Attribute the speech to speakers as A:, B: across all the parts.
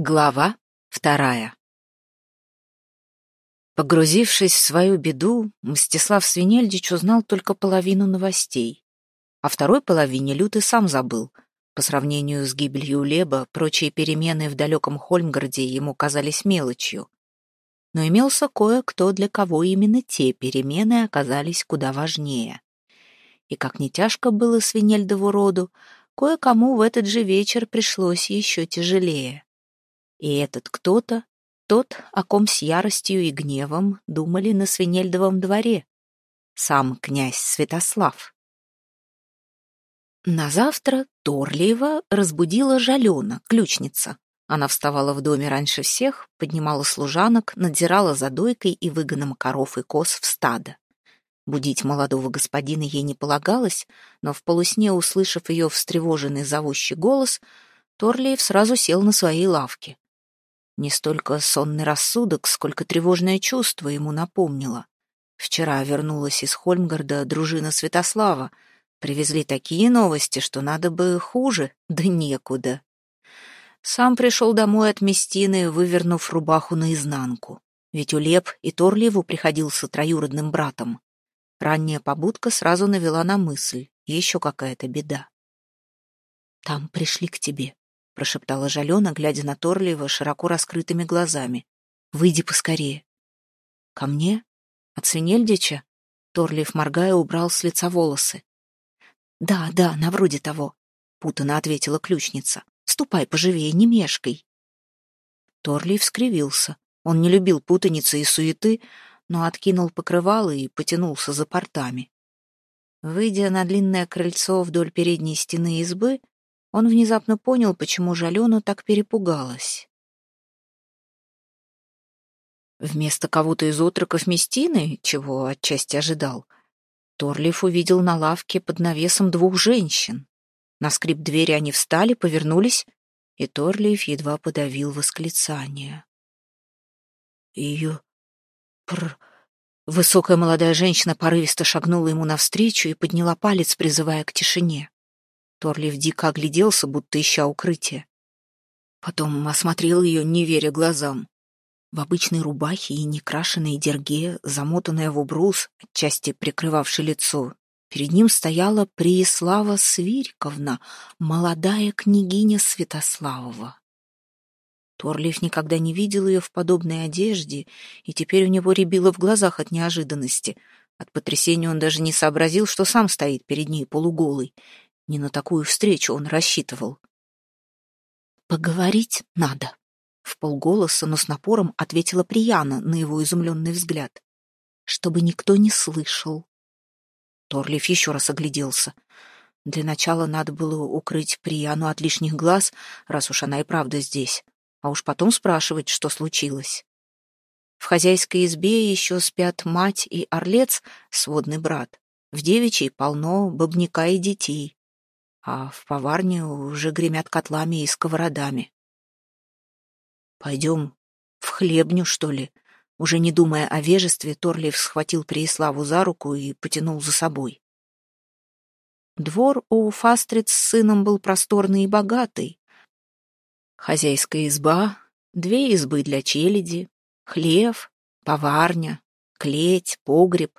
A: Глава вторая Погрузившись в свою беду, Мстислав Свинельдич узнал только половину новостей. О второй половине Лютый сам забыл. По сравнению с гибелью Леба, прочие перемены в далеком Хольмгарде ему казались мелочью. Но имелся кое-кто, для кого именно те перемены оказались куда важнее. И как не тяжко было Свинельдову роду, кое-кому в этот же вечер пришлось еще тяжелее. И этот кто-то, тот, о ком с яростью и гневом думали на Свинельдовом дворе, сам князь Святослав. На завтра Торлиева разбудила Жалена, ключница. Она вставала в доме раньше всех, поднимала служанок, надзирала за дойкой и выгоном коров и коз в стадо. Будить молодого господина ей не полагалось, но в полусне, услышав ее встревоженный зовущий голос, Торлиев сразу сел на своей лавке. Не столько сонный рассудок, сколько тревожное чувство ему напомнило. Вчера вернулась из Хольмгарда дружина Святослава. Привезли такие новости, что надо бы хуже, да некуда. Сам пришел домой от Местины, вывернув рубаху наизнанку. Ведь Улеп и Торливу приходился троюродным братом. Ранняя побудка сразу навела на мысль. Еще какая-то беда. «Там пришли к тебе», прошептала Жалена, глядя на Торлиева широко раскрытыми глазами. «Выйди поскорее». «Ко мне? От Свинельдича?» Торлиев, моргая, убрал с лица волосы. «Да, да, на вроде того», — путано ответила ключница. «Ступай поживее, не мешкай». Торлиев скривился. Он не любил путаницы и суеты, но откинул покрывало и потянулся за портами. Выйдя на длинное крыльцо вдоль передней стены избы, он внезапно понял, почему Жалена так перепугалась. Вместо кого-то из отроков Местины, чего отчасти ожидал, Торлиф увидел на лавке под навесом двух женщин. На скрип двери они встали, повернулись, и Торлиев едва подавил восклицание. Ее пр... Высокая молодая женщина порывисто шагнула ему навстречу и подняла палец, призывая к тишине. Торлив дико огляделся, будто ища укрытие. Потом осмотрел ее, не веря глазам. В обычной рубахе и некрашенной дерге, замотанная в убрус, отчасти прикрывавший лицо, перед ним стояла Преислава Свирьковна, молодая княгиня Святославова. Торлиев никогда не видел ее в подобной одежде, и теперь у него рябило в глазах от неожиданности. От потрясения он даже не сообразил, что сам стоит перед ней полуголый, не на такую встречу он рассчитывал. «Поговорить надо», — в полголоса, но с напором ответила Прияна на его изумленный взгляд. «Чтобы никто не слышал». Торлиф еще раз огляделся. Для начала надо было укрыть Прияну от лишних глаз, раз уж она и правда здесь, а уж потом спрашивать, что случилось. В хозяйской избе еще спят мать и орлец, сводный брат. В девичьей полно бабника и детей а в поварне уже гремят котлами и сковородами. «Пойдем в хлебню, что ли?» Уже не думая о вежестве, Торлиев схватил Преиславу за руку и потянул за собой. Двор у Фастриц с сыном был просторный и богатый. Хозяйская изба, две избы для челяди, хлев, поварня, клеть, погреб.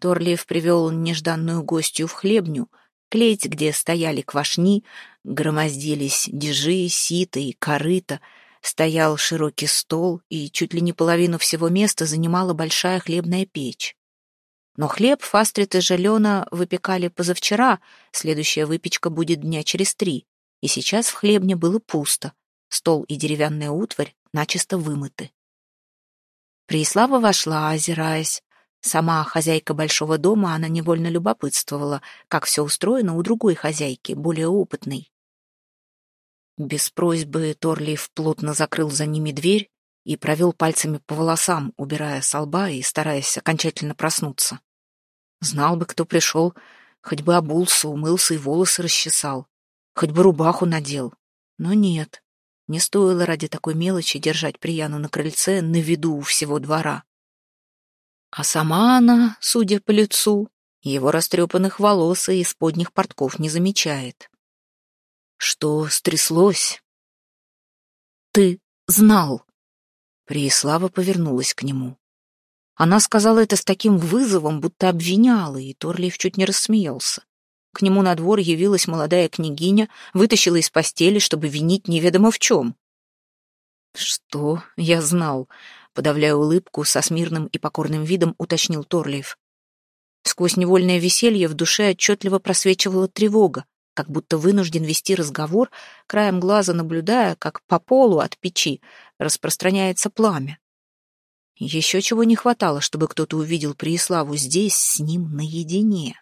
A: Торлиев привел нежданную гостью в хлебню — Клеть, где стояли квашни, громоздились дежи, сито и корыта, стоял широкий стол, и чуть ли не половину всего места занимала большая хлебная печь. Но хлеб Фастрит и Жалена выпекали позавчера, следующая выпечка будет дня через три, и сейчас в хлебне было пусто, стол и деревянная утварь начисто вымыты. Преислава вошла, озираясь. Сама хозяйка большого дома, она невольно любопытствовала, как все устроено у другой хозяйки, более опытной. Без просьбы Торлиев плотно закрыл за ними дверь и провел пальцами по волосам, убирая со лба и стараясь окончательно проснуться. Знал бы, кто пришел, хоть бы обулся, умылся и волосы расчесал, хоть бы рубаху надел. Но нет, не стоило ради такой мелочи держать Прияну на крыльце на виду у всего двора. А сама она, судя по лицу, его растрепанных волос и исподних портков не замечает. Что стряслось? ты знал?» Преислава повернулась к нему. Она сказала это с таким вызовом, будто обвиняла, и Торлиев чуть не рассмеялся. К нему на двор явилась молодая княгиня, вытащила из постели, чтобы винить неведомо в чем. «Что? Я знал», — подавляя улыбку, со смирным и покорным видом уточнил Торлиев. Сквозь невольное веселье в душе отчетливо просвечивала тревога, как будто вынужден вести разговор, краем глаза наблюдая, как по полу от печи распространяется пламя. Еще чего не хватало, чтобы кто-то увидел Преиславу здесь, с ним наедине.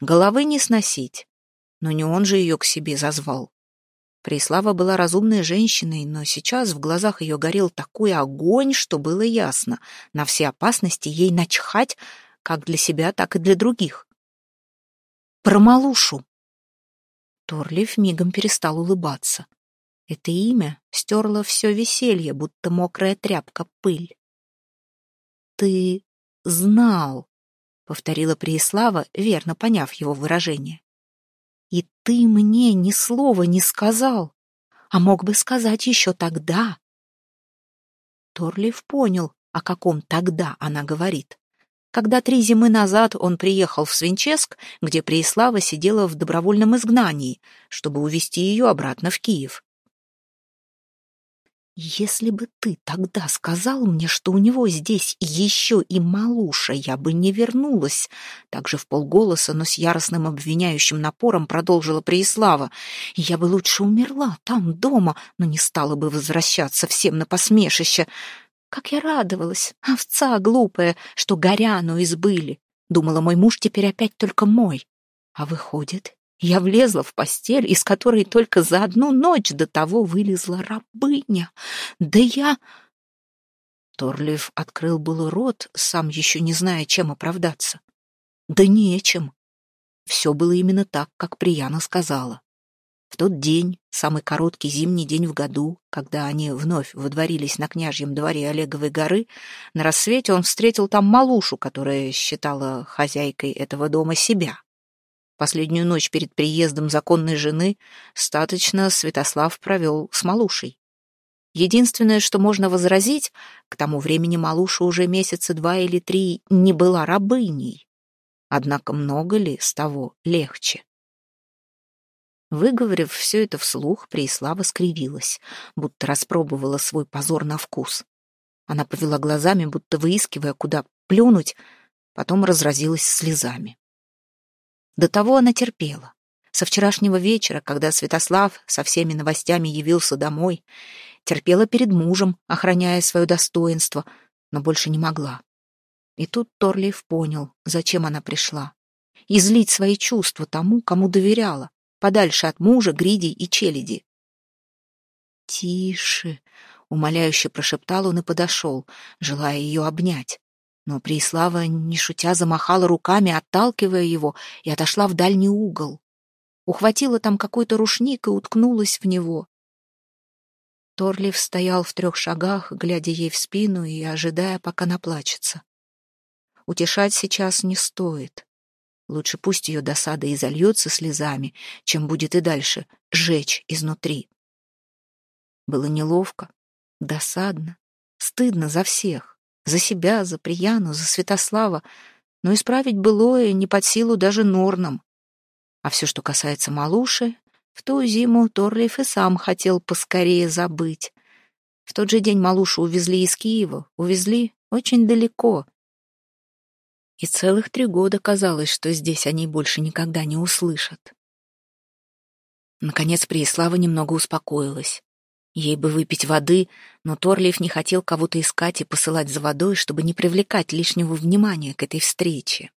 A: Головы не сносить, но не он же ее к себе зазвал. Преислава была разумной женщиной, но сейчас в глазах ее горел такой огонь, что было ясно, на все опасности ей начхать, как для себя, так и для других. Про Малушу. Торлиф мигом перестал улыбаться. Это имя стерло все веселье, будто мокрая тряпка пыль. «Ты знал», — повторила Преислава, верно поняв его выражение. «И ты мне ни слова не сказал, а мог бы сказать еще тогда». Торлиф понял, о каком тогда она говорит. Когда три зимы назад он приехал в Свинческ, где Преислава сидела в добровольном изгнании, чтобы увезти ее обратно в Киев. «Если бы ты тогда сказал мне, что у него здесь еще и малуша, я бы не вернулась», также в полголоса, но с яростным обвиняющим напором продолжила Преислава. «Я бы лучше умерла там, дома, но не стала бы возвращаться всем на посмешище. Как я радовалась, овца глупая, что горяну избыли. Думала, мой муж теперь опять только мой. А выходит, я влезла в постель, из которой только за одну ночь до того вылезла рабыня. Да я... Торлиев открыл был рот, сам еще не зная, чем оправдаться. Да нечем. Все было именно так, как Прияна сказала. В тот день, самый короткий зимний день в году, когда они вновь водворились на княжьем дворе Олеговой горы, на рассвете он встретил там малушу, которая считала хозяйкой этого дома себя. Последнюю ночь перед приездом законной жены статочно Святослав провел с Малушей. Единственное, что можно возразить, к тому времени Малуша уже месяца два или три не была рабыней. Однако много ли с того легче? Выговорив все это вслух, Преислава скривилась, будто распробовала свой позор на вкус. Она повела глазами, будто выискивая, куда плюнуть, потом разразилась слезами. До того она терпела. Со вчерашнего вечера, когда Святослав со всеми новостями явился домой, терпела перед мужем, охраняя свое достоинство, но больше не могла. И тут Торлиев понял, зачем она пришла. Излить свои чувства тому, кому доверяла, подальше от мужа, гридей и челяди. «Тише!» — умоляюще прошептал он и подошел, желая ее обнять. Но Преислава, не шутя, замахала руками, отталкивая его, и отошла в дальний угол. Ухватила там какой-то рушник и уткнулась в него. Торлив стоял в трех шагах, глядя ей в спину и ожидая, пока наплачется. Утешать сейчас не стоит. Лучше пусть ее досада и зальется слезами, чем будет и дальше жечь изнутри. Было неловко, досадно, стыдно за всех. За себя, за Прияну, за Святослава. Но исправить былое не под силу даже Норнам. А все, что касается Малуши, в ту зиму Торлиев и сам хотел поскорее забыть. В тот же день Малушу увезли из Киева, увезли очень далеко. И целых три года казалось, что здесь они больше никогда не услышат. Наконец Преислава немного успокоилась. Ей бы выпить воды, но Торлиев не хотел кого-то искать и посылать за водой, чтобы не привлекать лишнего внимания к этой встрече.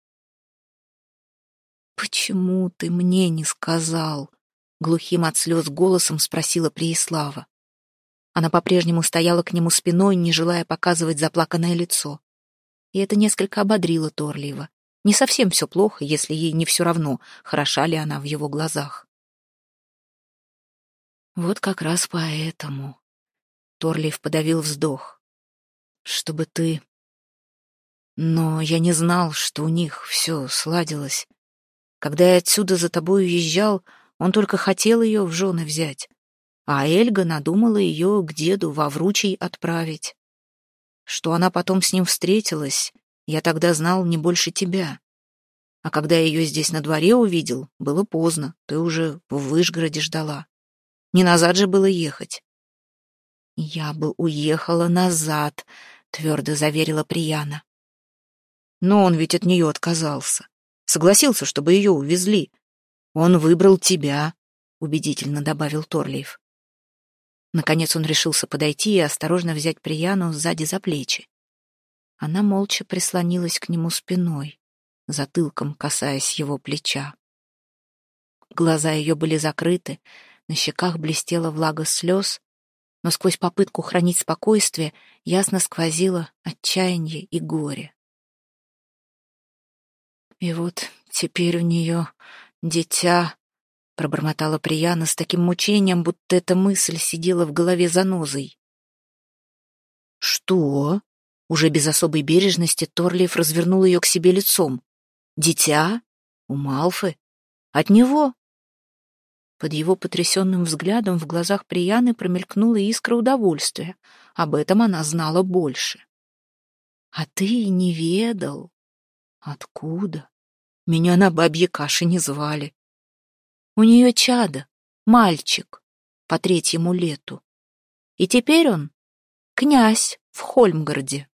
A: «Почему ты мне не сказал?» — глухим от слез голосом спросила Преислава. Она по-прежнему стояла к нему спиной, не желая показывать заплаканное лицо. И это несколько ободрило Торлиева. Не совсем все плохо, если ей не все равно, хороша ли она в его глазах. Вот как раз поэтому. Торлиев подавил вздох. Чтобы ты... Но я не знал, что у них все сладилось. Когда я отсюда за тобой уезжал, он только хотел ее в жены взять. а Эльга надумала ее к деду во Вручей отправить. Что она потом с ним встретилась, я тогда знал не больше тебя. А когда я ее здесь на дворе увидел, было поздно, ты уже в Вышгороде ждала. Не назад же было ехать. Я бы уехала назад, твердо заверила Прияна. Но он ведь от нее отказался. Согласился, чтобы ее увезли. Он выбрал тебя, убедительно добавил Торлиев. Наконец он решился подойти и осторожно взять Прияну сзади за плечи. Она молча прислонилась к нему спиной, затылком касаясь его плеча. Глаза ее были закрыты, на щеках блестела влага слез, но сквозь попытку хранить спокойствие ясно сквозило отчаяние и горе. И вот теперь у нее дитя, пробормотала Прияна с таким мучением, будто эта мысль сидела в голове занозой. «Что?» Уже без особой бережности Торлиев развернул ее к себе лицом. «Дитя? У Малфы? От него?» Под его потрясенным взглядом в глазах Прияны промелькнула искра удовольствия. Об этом она знала больше. «А ты не ведал?» «Откуда?» «Меня на бабье каши не звали. У нее чадо, мальчик, по третьему лету. И теперь он князь в Хольмгарде.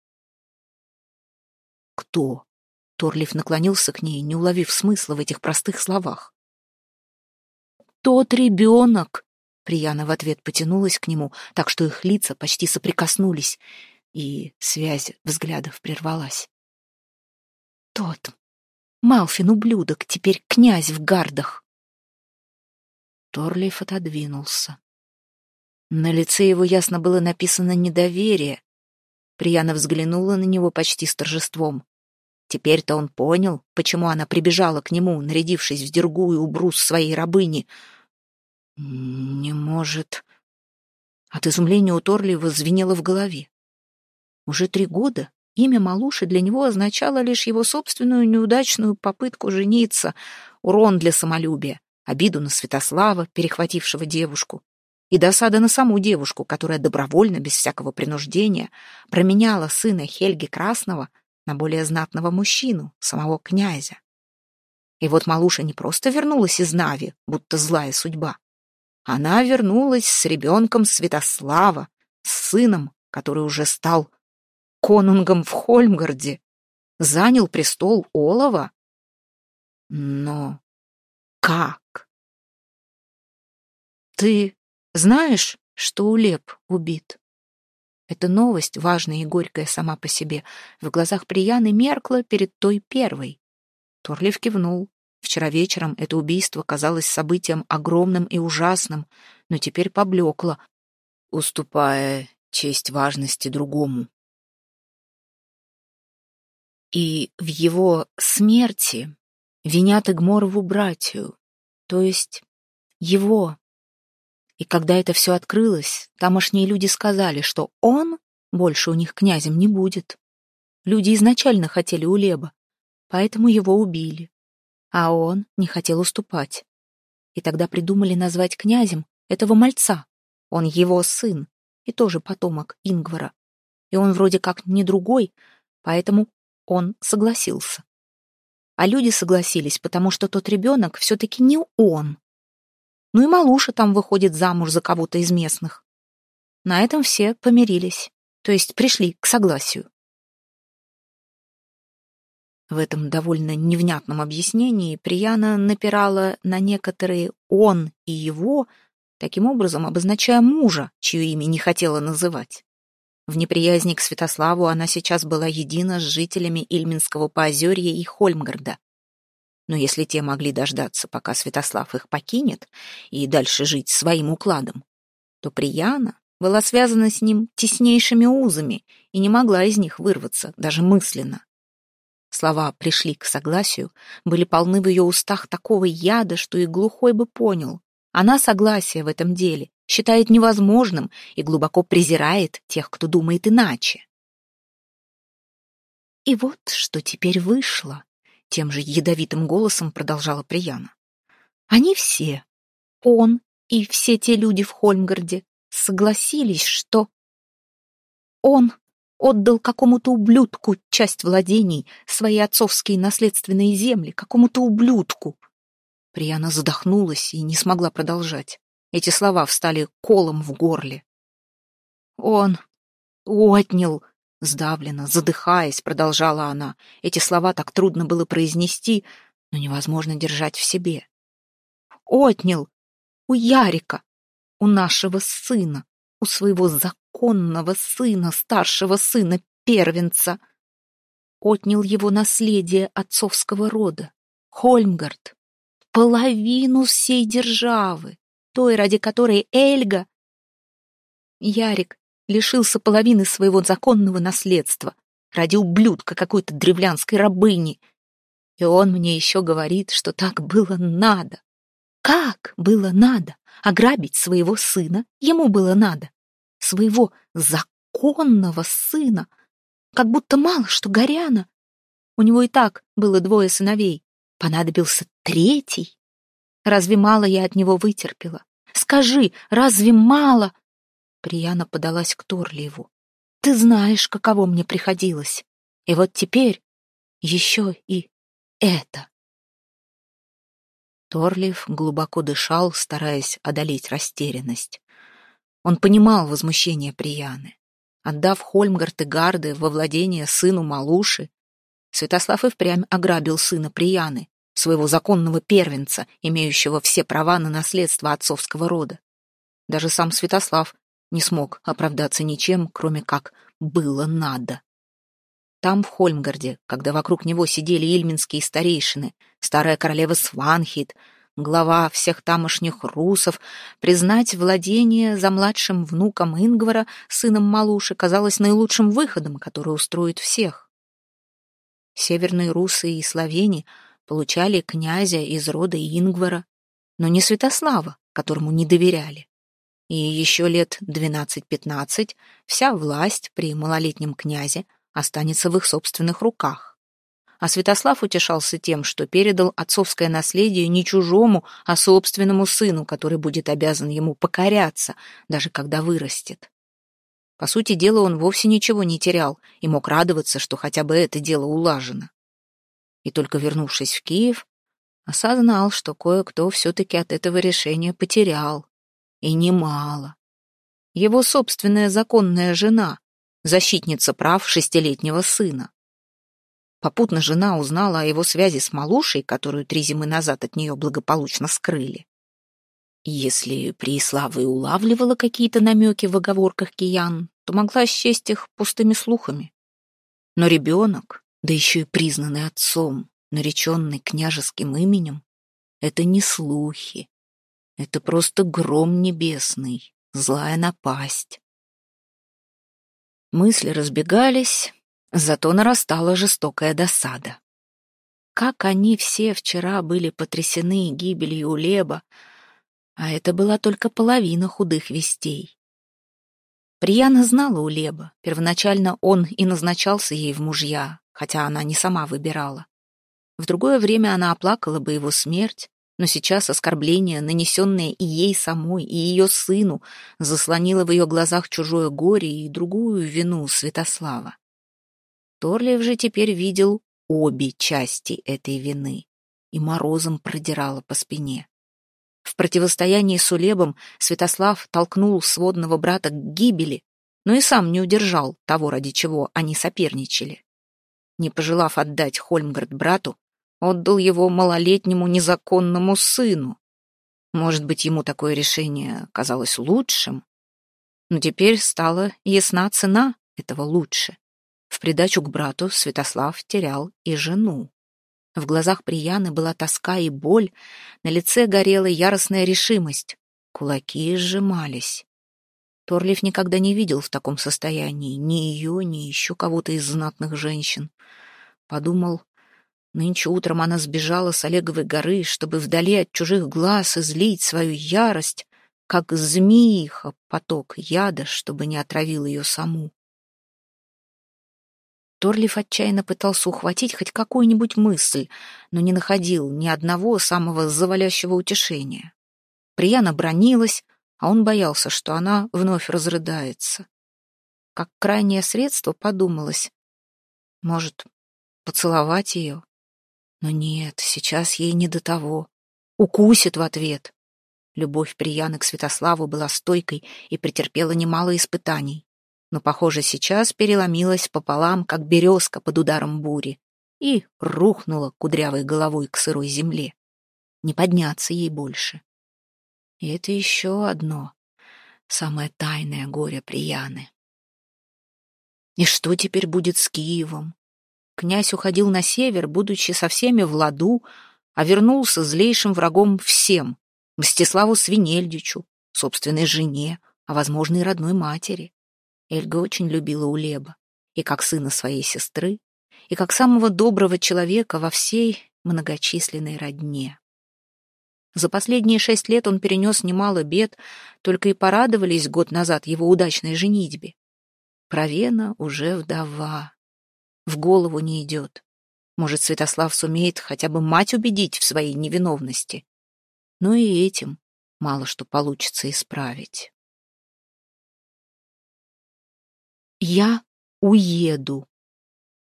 A: Кто? Торлиф наклонился к ней, не уловив смысла в этих простых словах. Тот ребенок! Прияна в ответ потянулась к нему, так что их лица почти соприкоснулись, и связь взглядов прервалась. Тот, Малфин ублюдок, теперь князь в гардах. Торлиф отодвинулся. На лице его ясно было написано недоверие. Прияна взглянула на него почти с торжеством. Теперь-то он понял, почему она прибежала к нему, нарядившись в дергую убрус своей рабыни. «Не может...» От изумления у Торлиева звенело в голове. Уже три года имя Малуши для него означало лишь его собственную неудачную попытку жениться, урон для самолюбия обиду на Святослава, перехватившего девушку, и досада на саму девушку, которая добровольно, без всякого принуждения, променяла сына Хельги Красного на более знатного мужчину, самого князя. И вот Малуша не просто вернулась из Нави, будто злая судьба. Она вернулась с ребенком Святослава, с сыном, который уже стал конунгом в Хольмгарде, занял престол Олова. Но как? Ты знаешь, что Улеп убит? Эта новость, важная и горькая сама по себе, в глазах Прияны меркла перед той первой. Торлив кивнул. Вчера вечером это убийство казалось событием огромным и ужасным, но теперь поблекло, уступая честь важности другому. И в его смерти винят Игморову братью, то есть его. И когда это все открылось, тамошние люди сказали, что он больше у них князем не будет. Люди изначально хотели Улеба, поэтому его убили. А он не хотел уступать. И тогда придумали назвать князем этого мальца. Он его сын и тоже потомок Ингвара. И он вроде как не другой, поэтому он согласился. А люди согласились, потому что тот ребенок все-таки не он. Ну и Малуша там выходит замуж за кого-то из местных. На этом все помирились, то есть пришли к согласию. В этом довольно невнятном объяснении Прияна напирала на некоторые «он» и «его», таким образом обозначая мужа, чье имя не хотела называть. В неприязни к Святославу она сейчас была едина с жителями Ильминского поозерья и Хольмгарда. Но если те могли дождаться, пока Святослав их покинет, и дальше жить своим укладом, то Прияна была связана с ним теснейшими узами и не могла из них вырваться, даже мысленно. Слова «пришли к согласию» были полны в ее устах такого яда, что и глухой бы понял. Она согласие в этом деле считает невозможным и глубоко презирает тех, кто думает иначе. И вот что теперь вышло, тем же ядовитым голосом продолжала Прияна. Они все, он и все те люди в Хольмгарде согласились, что он отдал какому-то ублюдку часть владений, свои отцовские наследственные земли, какому-то ублюдку. Прияна задохнулась и не смогла продолжать. Эти слова встали колом в горле. Он отнял, сдавленно, задыхаясь, продолжала она. Эти слова так трудно было произнести, но невозможно держать в себе. Отнял у Ярика, у нашего сына, у своего законного сына, старшего сына, первенца. Отнял его наследие отцовского рода, Хольмгард, половину всей державы, той, ради которой Эльга... Ярик лишился половины своего законного наследства ради ублюдка какой-то древлянской рабыни. И он мне еще говорит, что так было надо. Как было надо ограбить своего сына? Ему было надо. Своего законного сына. Как будто мало, что Горяна. У него и так было двое сыновей. Понадобился третий. Разве мало я от него вытерпела? Скажи, разве мало? Прияна подалась к Торлиеву. Ты знаешь, каково мне приходилось. И вот теперь еще и это. Торлиев глубоко дышал, стараясь одолеть растерянность. Он понимал возмущение Прияны. Отдав Хольмгард и Гарды во владение сыну Малуши, Святослав и впрямь ограбил сына Прияны, своего законного первенца, имеющего все права на наследство отцовского рода. Даже сам Святослав не смог оправдаться ничем, кроме как «было надо». Там, в Хольмгарде, когда вокруг него сидели ильминские старейшины, старая королева Сванхит, глава всех тамошних русов, признать владение за младшим внуком Ингвара, сыном Малуши, казалось наилучшим выходом, который устроит всех. Северные русы и словени получали князя из рода Ингвара, но не Святослава, которому не доверяли. И еще лет двенадцать-пятнадцать вся власть при малолетнем князе останется в их собственных руках. А Святослав утешался тем, что передал отцовское наследие не чужому, а собственному сыну, который будет обязан ему покоряться, даже когда вырастет. По сути дела, он вовсе ничего не терял и мог радоваться, что хотя бы это дело улажено. И только вернувшись в Киев, осознал, что кое-кто все-таки от этого решения потерял. И немало. Его собственная законная жена, защитница прав шестилетнего сына. Попутно жена узнала о его связи с малушей, которую три зимы назад от нее благополучно скрыли. Если Преислава и улавливала какие-то намеки в оговорках киян, то могла счесть их пустыми слухами. Но ребенок, да еще и признанный отцом, нареченный княжеским именем, это не слухи. Это просто гром небесный, злая напасть. Мысли разбегались, зато нарастала жестокая досада. Как они все вчера были потрясены гибелью Улеба, а это была только половина худых вестей. Прияна знала Улеба, первоначально он и назначался ей в мужья, хотя она не сама выбирала. В другое время она оплакала бы его смерть, но сейчас оскорбление, нанесенное и ей самой, и ее сыну, заслонило в ее глазах чужое горе и другую вину Святослава. Торлиев же теперь видел обе части этой вины и морозом продирало по спине. В противостоянии с Улебом Святослав толкнул сводного брата к гибели, но и сам не удержал того, ради чего они соперничали. Не пожелав отдать Хольмгард брату, отдал его малолетнему незаконному сыну. Может быть, ему такое решение казалось лучшим? Но теперь стала ясна цена этого лучше. В придачу к брату Святослав терял и жену. В глазах Прияны была тоска и боль, на лице горела яростная решимость. Кулаки сжимались. Торлиф никогда не видел в таком состоянии ни ее, ни еще кого-то из знатных женщин. Подумал, Нынче утром она сбежала с Олеговой горы, чтобы вдали от чужих глаз излить свою ярость, как змеиха поток яда, чтобы не отравил ее саму. Торлиф отчаянно пытался ухватить хоть какую-нибудь мысль, но не находил ни одного самого завалящего утешения. Прияна бронилась, а он боялся, что она вновь разрыдается. Как крайнее средство подумалось. Может, поцеловать ее? Но нет, сейчас ей не до того. Укусит в ответ. Любовь Прияны к Святославу была стойкой и претерпела немало испытаний. Но, похоже, сейчас переломилась пополам, как березка под ударом бури, и рухнула кудрявой головой к сырой земле. Не подняться ей больше. И это еще одно, самое тайное горе Прияны. И что теперь будет с Киевом? Князь уходил на север, будучи со всеми в ладу, а вернулся злейшим врагом всем — Мстиславу Свинельдичу, собственной жене, а, возможно, и родной матери. Эльга очень любила Улеба, и как сына своей сестры, и как самого доброго человека во всей многочисленной родне. За последние шесть лет он перенес немало бед, только и порадовались год назад его удачной женитьбе. Провена уже вдова. В голову не идет. Может, Святослав сумеет хотя бы мать убедить в своей невиновности. Но и этим мало что получится исправить. «Я уеду».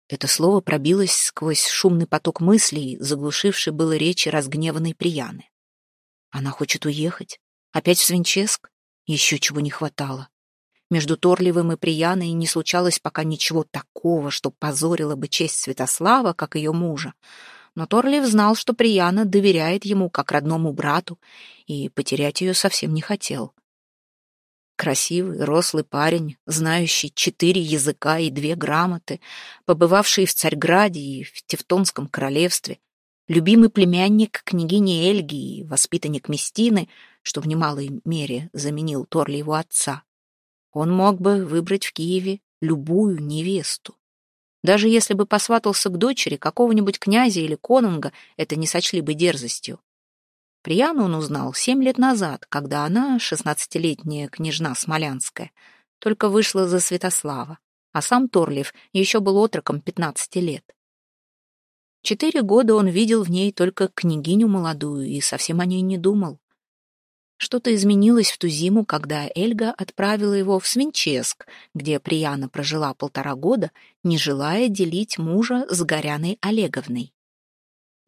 A: Это слово пробилось сквозь шумный поток мыслей, заглушивший было речи разгневанной Прияны. Она хочет уехать? Опять в Свинческ? Еще чего не хватало. Между Торливым и Прияной не случалось пока ничего такого, что позорило бы честь Святослава, как ее мужа. Но Торлив знал, что Прияна доверяет ему как родному брату, и потерять ее совсем не хотел. Красивый, рослый парень, знающий четыре языка и две грамоты, побывавший в Царьграде и в Тевтонском королевстве, любимый племянник княгини Эльги и воспитанник Местины, что в немалой мере заменил Торли его отца. Он мог бы выбрать в Киеве любую невесту. Даже если бы посватался к дочери какого-нибудь князя или конунга, это не сочли бы дерзостью. Прияну он узнал семь лет назад, когда она, шестнадцатилетняя княжна Смолянская, только вышла за Святослава, а сам Торлив еще был отроком пятнадцати лет. Четыре года он видел в ней только княгиню молодую и совсем о ней не думал. Что-то изменилось в ту зиму, когда Эльга отправила его в Свинческ, где Прияна прожила полтора года, не желая делить мужа с Горяной Олеговной.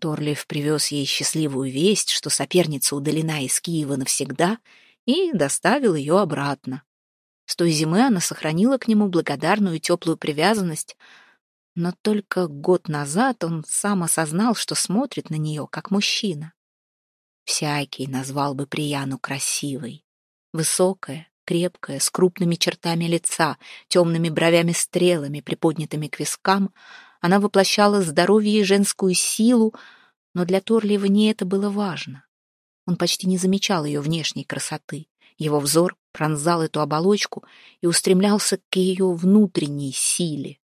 A: Торлиев привез ей счастливую весть, что соперница удалена из Киева навсегда, и доставил ее обратно. С той зимы она сохранила к нему благодарную теплую привязанность, но только год назад он сам осознал, что смотрит на нее, как мужчина. Всякий назвал бы Прияну красивой. Высокая, крепкая, с крупными чертами лица, темными бровями-стрелами, приподнятыми к вискам, она воплощала здоровье и женскую силу, но для Торлиева не это было важно. Он почти не замечал ее внешней красоты. Его взор пронзал эту оболочку и устремлялся к ее внутренней силе.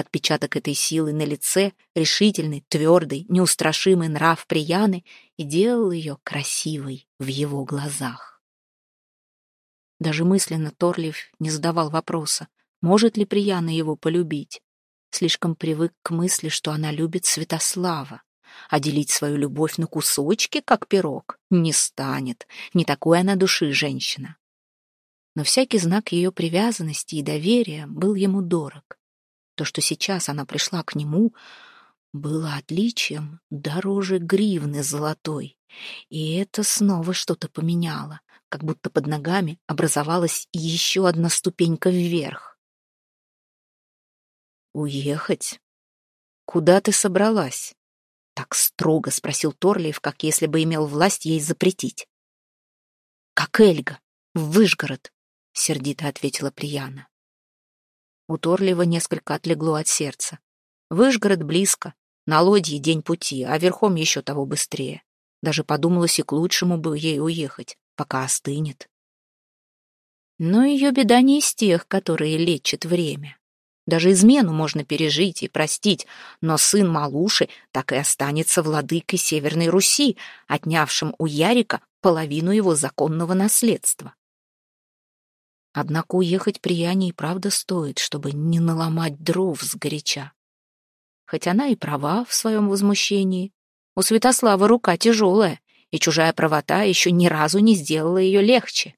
A: Отпечаток этой силы на лице, решительный, твердый, неустрашимый нрав Прияны и делал ее красивой в его глазах. Даже мысленно Торлив не задавал вопроса, может ли Прияна его полюбить. Слишком привык к мысли, что она любит Святослава. А делить свою любовь на кусочки, как пирог, не станет. Не такой она души женщина. Но всякий знак ее привязанности и доверия был ему дорог. То, что сейчас она пришла к нему, было отличием дороже гривны золотой. И это снова что-то поменяло, как будто под ногами образовалась еще одна ступенька вверх. «Уехать? Куда ты собралась?» Так строго спросил Торлиев, как если бы имел власть ей запретить. «Как Эльга, в Выжгород», — сердито ответила Прияна. У Торлива несколько отлегло от сердца. Выжгород близко, на лодье день пути, а верхом еще того быстрее. Даже подумалось и к лучшему бы ей уехать, пока остынет. Но ее беда не из тех, которые лечат время. Даже измену можно пережить и простить, но сын Малуши так и останется владыкой Северной Руси, отнявшим у Ярика половину его законного наследства. Однако уехать прияне и правда стоит, чтобы не наломать дров сгоряча. Хоть она и права в своем возмущении. У Святослава рука тяжелая, и чужая правота еще ни разу не сделала ее легче.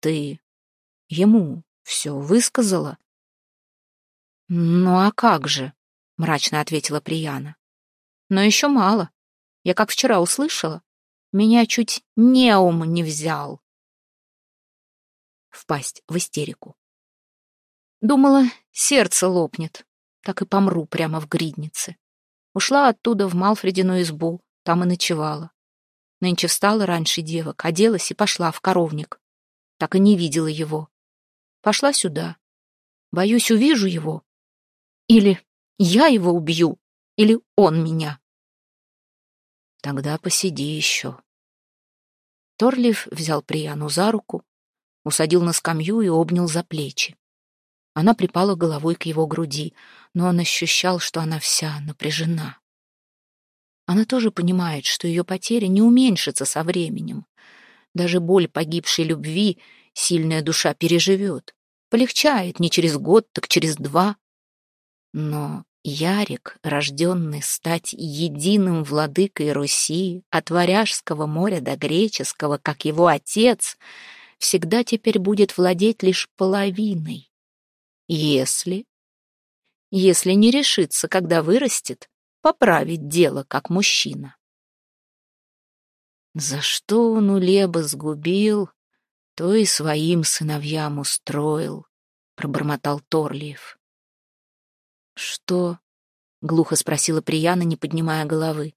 A: Ты ему все высказала? Ну а как же, мрачно ответила Прияна. Но еще мало. Я как вчера услышала, меня чуть неум не взял. Впасть в истерику. Думала, сердце лопнет, так и помру прямо в гриднице. Ушла оттуда в Малфредину избу, там и ночевала. Нынче встала раньше девок, оделась и пошла в коровник. Так и не видела его. Пошла сюда. Боюсь, увижу его. Или я его убью, или он меня. Тогда посиди еще. Торлиф взял Прияну за руку, усадил на скамью и обнял за плечи. Она припала головой к его груди, но он ощущал, что она вся напряжена. Она тоже понимает, что ее потеря не уменьшится со временем. Даже боль погибшей любви сильная душа переживет. Полегчает не через год, так через два. Но Ярик, рожденный стать единым владыкой Руси, от Варяжского моря до Греческого, как его отец, всегда теперь будет владеть лишь половиной. Если... Если не решится, когда вырастет, поправить дело как мужчина. За что он у Леба сгубил, то и своим сыновьям устроил, пробормотал Торлиев. «Что?» — глухо спросила Прияна, не поднимая головы.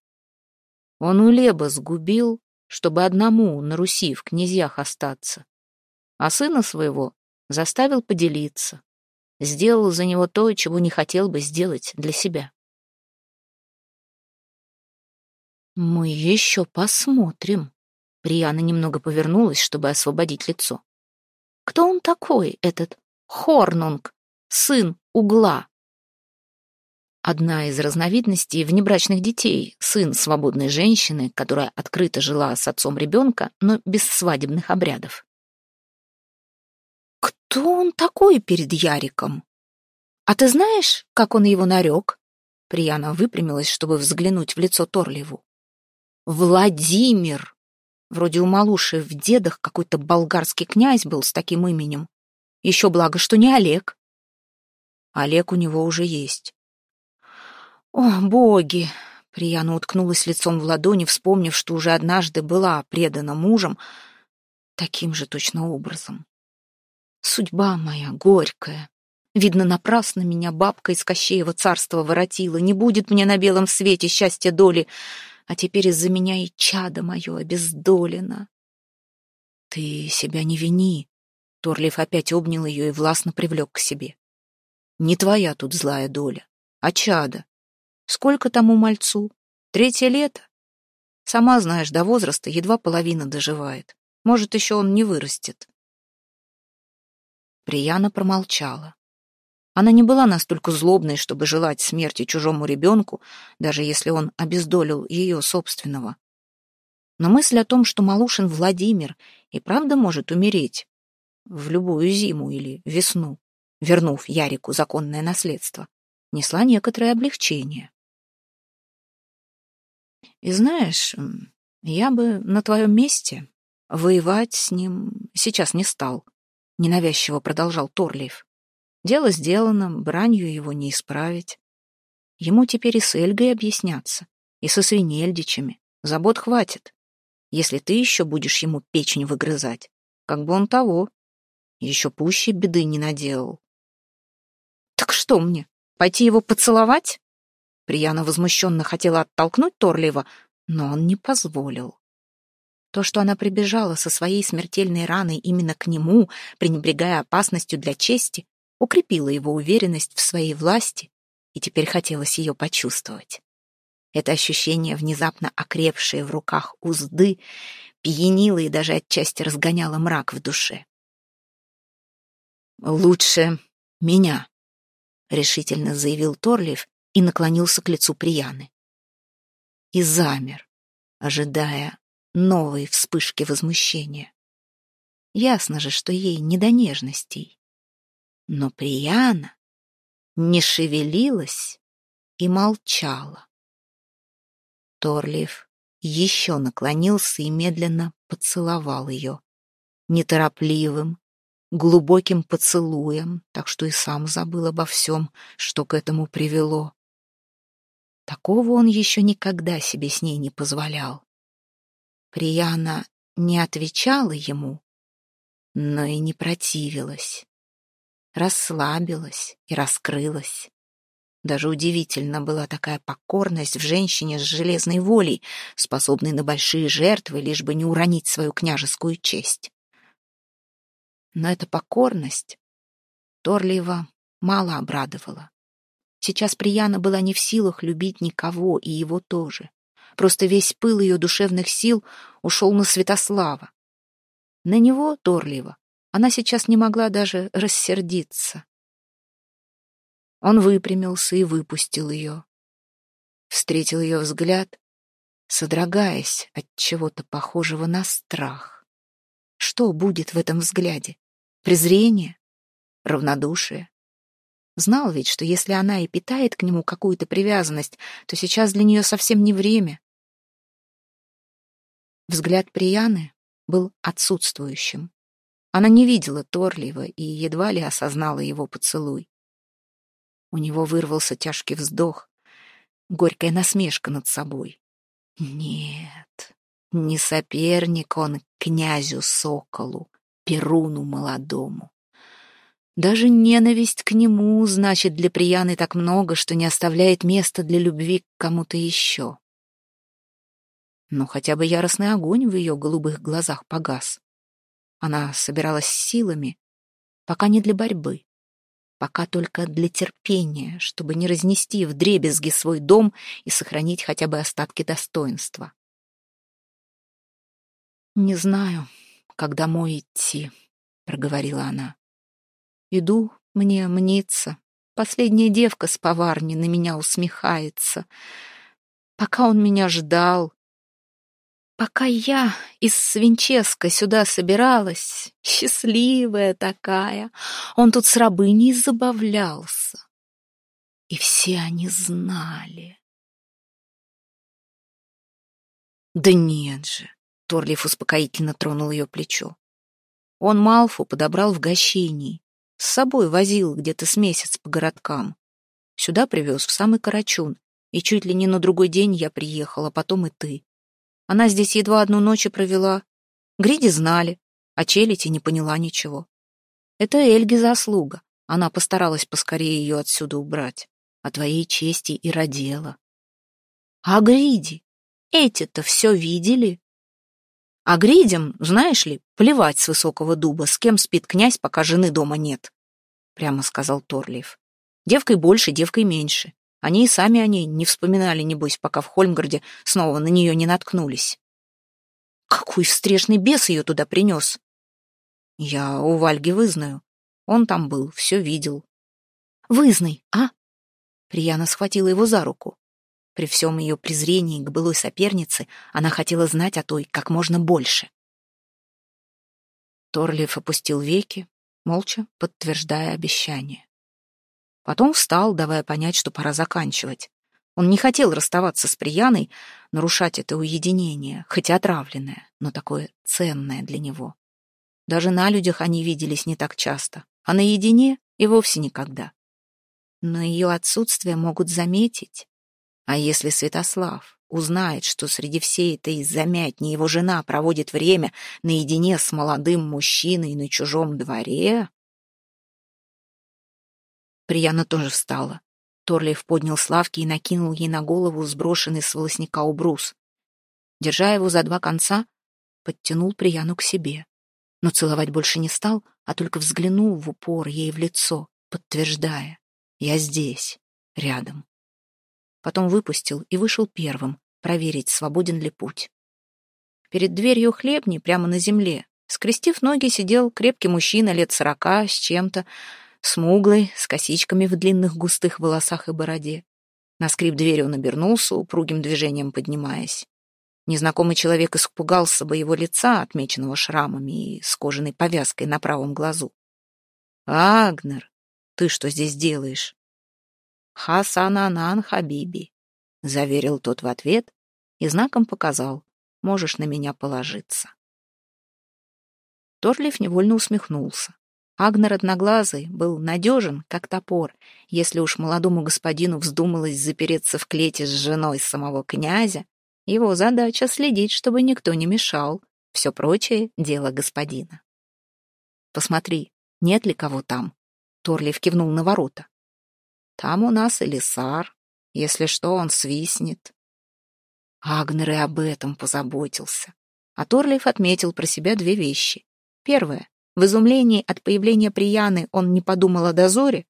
A: «Он у Леба сгубил, чтобы одному на Руси в князьях остаться, а сына своего заставил поделиться, сделал за него то, чего не хотел бы сделать для себя». «Мы еще посмотрим». Прияна немного повернулась, чтобы освободить лицо. «Кто он такой, этот Хорнунг, сын угла?» Одна из разновидностей внебрачных детей, сын свободной женщины, которая открыто жила с отцом ребенка, но без свадебных обрядов. «Кто он такой перед Яриком? А ты знаешь, как он его нарек?» Прияна выпрямилась, чтобы взглянуть в лицо Торлеву. «Владимир!» Вроде у Малуши в дедах какой-то болгарский князь был с таким именем. Еще благо, что не Олег. Олег у него уже есть. О, боги! Прияна уткнулась лицом в ладони, вспомнив, что уже однажды была предана мужем таким же точно образом. Судьба моя горькая. Видно, напрасно меня бабка из Кощеева царства воротила. Не будет мне на белом свете счастья доли, а теперь из-за меня и чадо мое обездолено. Ты себя не вини. Торлиф опять обнял ее и властно привлек к себе. Не твоя тут злая доля, а чада. Сколько тому мальцу? Третье лето? Сама знаешь, до возраста едва половина доживает. Может, еще он не вырастет. Прияна промолчала. Она не была настолько злобной, чтобы желать смерти чужому ребенку, даже если он обездолил ее собственного. Но мысль о том, что Малушин Владимир и правда может умереть в любую зиму или весну, вернув Ярику законное наследство, несла некоторое облегчение. И знаешь, я бы на твоем месте воевать с ним сейчас не стал, — ненавязчиво продолжал Торлиев. Дело сделано, бранью его не исправить. Ему теперь и с Эльгой объясняться, и со свинельдичами. Забот хватит. Если ты еще будешь ему печень выгрызать, как бы он того, еще пуще беды не наделал. Так что мне, пойти его поцеловать? Прияна возмущенно хотела оттолкнуть Торлиева, но он не позволил. То, что она прибежала со своей смертельной раной именно к нему, пренебрегая опасностью для чести, укрепило его уверенность в своей власти, и теперь хотелось ее почувствовать. Это ощущение, внезапно окрепшее в руках узды, пьянило и даже отчасти разгоняло мрак в душе. «Лучше меня», — решительно заявил Торлиев, и наклонился к лицу Прияны. И замер, ожидая новой вспышки возмущения. Ясно же, что ей не до нежностей. Но Прияна не шевелилась и молчала. Торлиев еще наклонился и медленно поцеловал ее. Неторопливым, глубоким поцелуем, так что и сам забыл обо всем, что к этому привело. Такого он еще никогда себе с ней не позволял. Прияна не отвечала ему, но и не противилась. Расслабилась и раскрылась. Даже удивительно была такая покорность в женщине с железной волей, способной на большие жертвы, лишь бы не уронить свою княжескую честь. Но эта покорность Торлиева мало обрадовала. Сейчас Прияна была не в силах любить никого, и его тоже. Просто весь пыл ее душевных сил ушел на Святослава. На него, Торлиева, она сейчас не могла даже рассердиться. Он выпрямился и выпустил ее. Встретил ее взгляд, содрогаясь от чего-то похожего на страх. Что будет в этом взгляде? Презрение? Равнодушие? Знал ведь, что если она и питает к нему какую-то привязанность, то сейчас для нее совсем не время. Взгляд Прияны был отсутствующим. Она не видела Торлиева и едва ли осознала его поцелуй. У него вырвался тяжкий вздох, горькая насмешка над собой. Нет, не соперник он князю Соколу, Перуну молодому. Даже ненависть к нему значит для Прияны так много, что не оставляет места для любви к кому-то еще. Но хотя бы яростный огонь в ее голубых глазах погас. Она собиралась силами, пока не для борьбы, пока только для терпения, чтобы не разнести в дребезги свой дом и сохранить хотя бы остатки достоинства. «Не знаю, как домой идти», — проговорила она. «Иду, мне мнится. Последняя девка с поварни на меня усмехается. Пока он меня ждал, Пока я из Свинческа сюда собиралась, счастливая такая, он тут с рабыней забавлялся. И все они знали. Да нет же, Торлиф успокоительно тронул ее плечо. Он Малфу подобрал в гощении, с собой возил где-то с месяц по городкам. Сюда привез в самый Карачун, и чуть ли не на другой день я приехала, потом и ты. Она здесь едва одну ночь провела. Гриди знали, а Челити не поняла ничего. Это Эльги заслуга. Она постаралась поскорее ее отсюда убрать. О твоей чести и родила. А Гриди? Эти-то все видели? А Гридям, знаешь ли, плевать с высокого дуба, с кем спит князь, пока жены дома нет, прямо сказал Торлиев. Девкой больше, девкой меньше. Они и сами о ней не вспоминали, небось, пока в Хольмгарде снова на нее не наткнулись. Какой встречный бес ее туда принес? Я у Вальги вызнаю. Он там был, все видел. Вызнай, а? Прияна схватила его за руку. При всем ее презрении к былой сопернице она хотела знать о той как можно больше. Торлиев опустил веки, молча подтверждая обещание. Потом встал, давая понять, что пора заканчивать. Он не хотел расставаться с Прияной, нарушать это уединение, хоть и отравленное, но такое ценное для него. Даже на людях они виделись не так часто, а наедине и вовсе никогда. Но ее отсутствие могут заметить. А если Святослав узнает, что среди всей этой замятни его жена проводит время наедине с молодым мужчиной на чужом дворе, Прияна тоже встала. Торлиев поднял Славки и накинул ей на голову сброшенный с волосника убрус. Держа его за два конца, подтянул Прияну к себе. Но целовать больше не стал, а только взглянул в упор ей в лицо, подтверждая «Я здесь, рядом». Потом выпустил и вышел первым, проверить, свободен ли путь. Перед дверью хлебни, прямо на земле, скрестив ноги, сидел крепкий мужчина лет сорока с чем-то, смуглый, с косичками в длинных густых волосах и бороде. На скрип двери он обернулся, упругим движением поднимаясь. Незнакомый человек испугался бы его лица, отмеченного шрамами и с кожаной повязкой на правом глазу. «Агнер, ты что здесь делаешь?» «Хасананан Хабиби», — заверил тот в ответ и знаком показал, можешь на меня положиться. Торлиф невольно усмехнулся. Агнер Одноглазый был надежен, как топор, если уж молодому господину вздумалось запереться в клете с женой самого князя, его задача следить, чтобы никто не мешал. Все прочее — дело господина. «Посмотри, нет ли кого там?» Торлиф кивнул на ворота. «Там у нас Элисар. Если что, он свистнет». Агнер и об этом позаботился. А Торлиф отметил про себя две вещи. Первое. В изумлении от появления Прияны он не подумал о дозоре.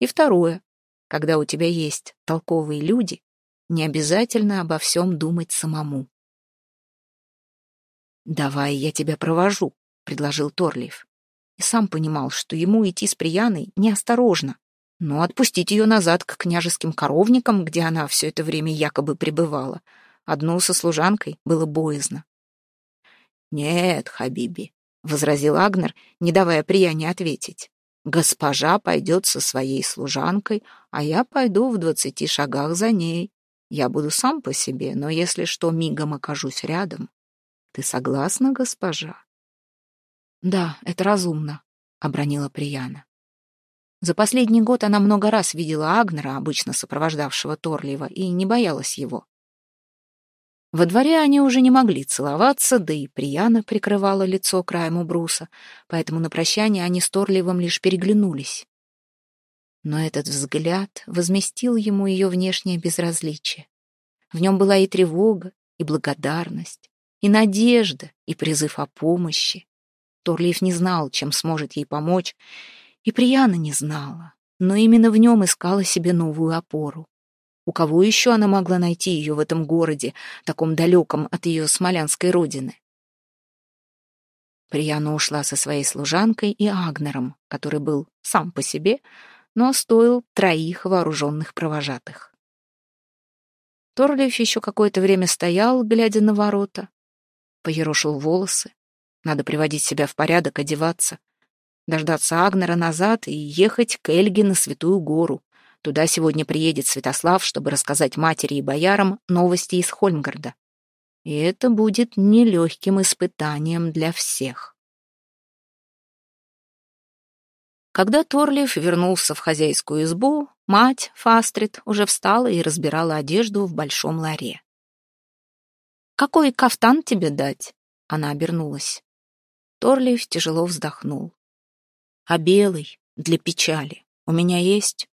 A: И второе. Когда у тебя есть толковые люди, не обязательно обо всем думать самому. «Давай я тебя провожу», — предложил Торлиев. И сам понимал, что ему идти с Прияной неосторожно, но отпустить ее назад к княжеским коровникам, где она все это время якобы пребывала, одну со служанкой было боязно. «Нет, Хабиби, — возразил Агнер, не давая Прияне ответить. «Госпожа пойдет со своей служанкой, а я пойду в двадцати шагах за ней. Я буду сам по себе, но если что, мигом окажусь рядом. Ты согласна, госпожа?» «Да, это разумно», — обронила Прияна. За последний год она много раз видела Агнера, обычно сопровождавшего Торлиева, и не боялась его. Во дворе они уже не могли целоваться, да и Прияна прикрывала лицо краем убруса, поэтому на прощание они с Торливым лишь переглянулись. Но этот взгляд возместил ему ее внешнее безразличие. В нем была и тревога, и благодарность, и надежда, и призыв о помощи. Торлиев не знал, чем сможет ей помочь, и Прияна не знала, но именно в нем искала себе новую опору. У кого еще она могла найти ее в этом городе, таком далеком от ее смолянской родины? Прияна ушла со своей служанкой и Агнером, который был сам по себе, но стоил троих вооруженных провожатых. Торлиев еще какое-то время стоял, глядя на ворота, поерошил волосы. Надо приводить себя в порядок, одеваться, дождаться Агнера назад и ехать к Эльге на Святую Гору. Туда сегодня приедет Святослав, чтобы рассказать матери и боярам новости из Хольмгарда. И это будет нелегким испытанием для всех. Когда Торлиев вернулся в хозяйскую избу, мать, Фастрид, уже встала и разбирала одежду в большом ларе. «Какой кафтан тебе дать?» Она обернулась. Торлиев тяжело вздохнул. «А белый, для печали, у меня есть?»